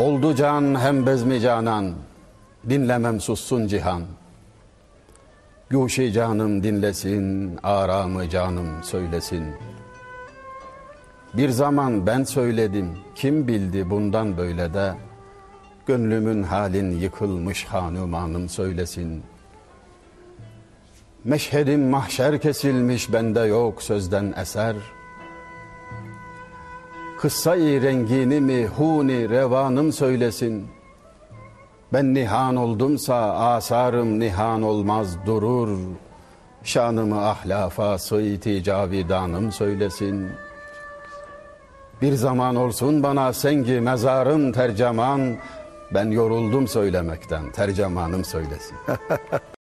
Oldu can hem bezmi canan, dinlemem sussun cihan. Guşi canım dinlesin, aramı canım söylesin. Bir zaman ben söyledim, kim bildi bundan böyle de. Gönlümün halin yıkılmış hanım söylesin. Meşhedim mahşer kesilmiş bende yok sözden eser. Kıssayı rengini mi huni revanım söylesin. Ben nihan oldumsa asarım nihan olmaz durur. Şanımı ahlafa sıyti cavidanım söylesin. Bir zaman olsun bana sengi mezarım terceman. Ben yoruldum söylemekten tercemanım söylesin.